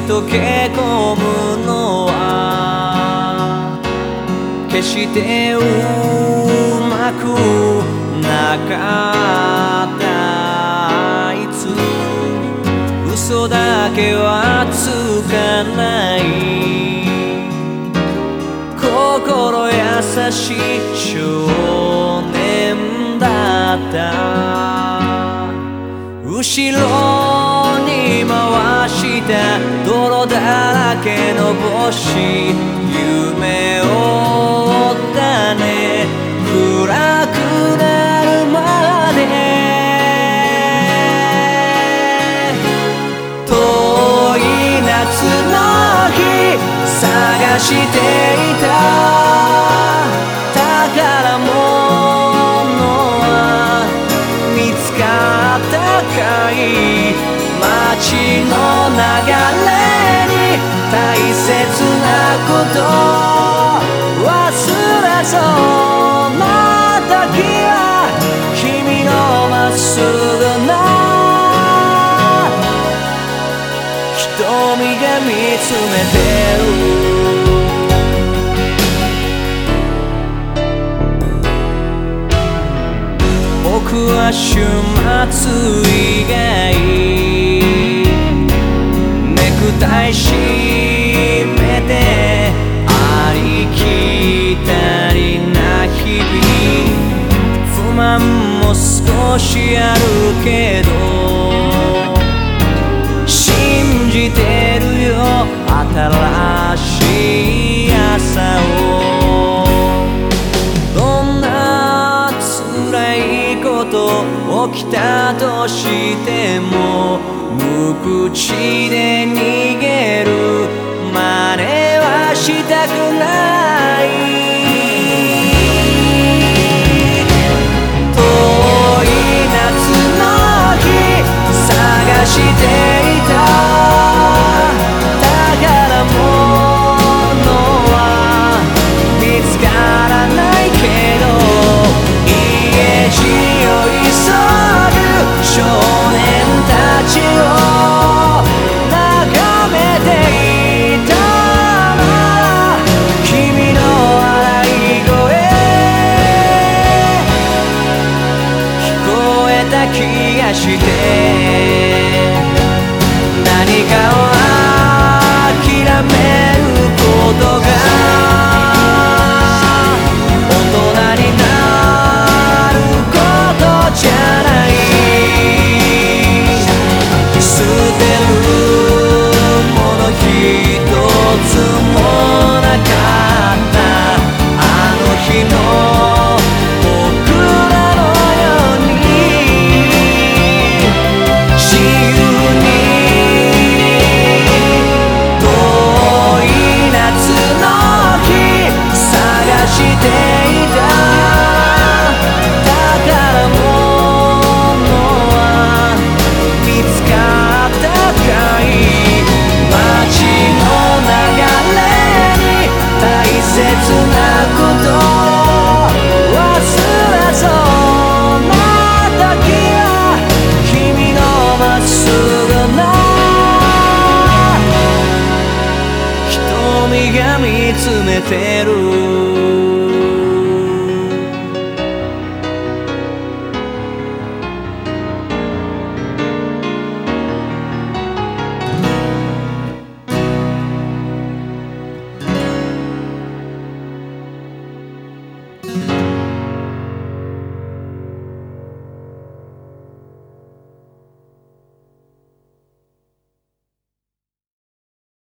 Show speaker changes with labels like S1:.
S1: 溶け込むのは決してうまくなかったあいつ。嘘だけはつかない。心優しい少年だった。後ろ回した泥だらけの星。夢を追ったね。暗くなるまで。遠い夏の日。探していた。宝物は見つかったかい？街の流れに大切なこと。忘れそう。な時は君のまっすぐな。瞳が見つめてる。僕は週末以外。ネク起きたとしても無口で逃げして詰めてる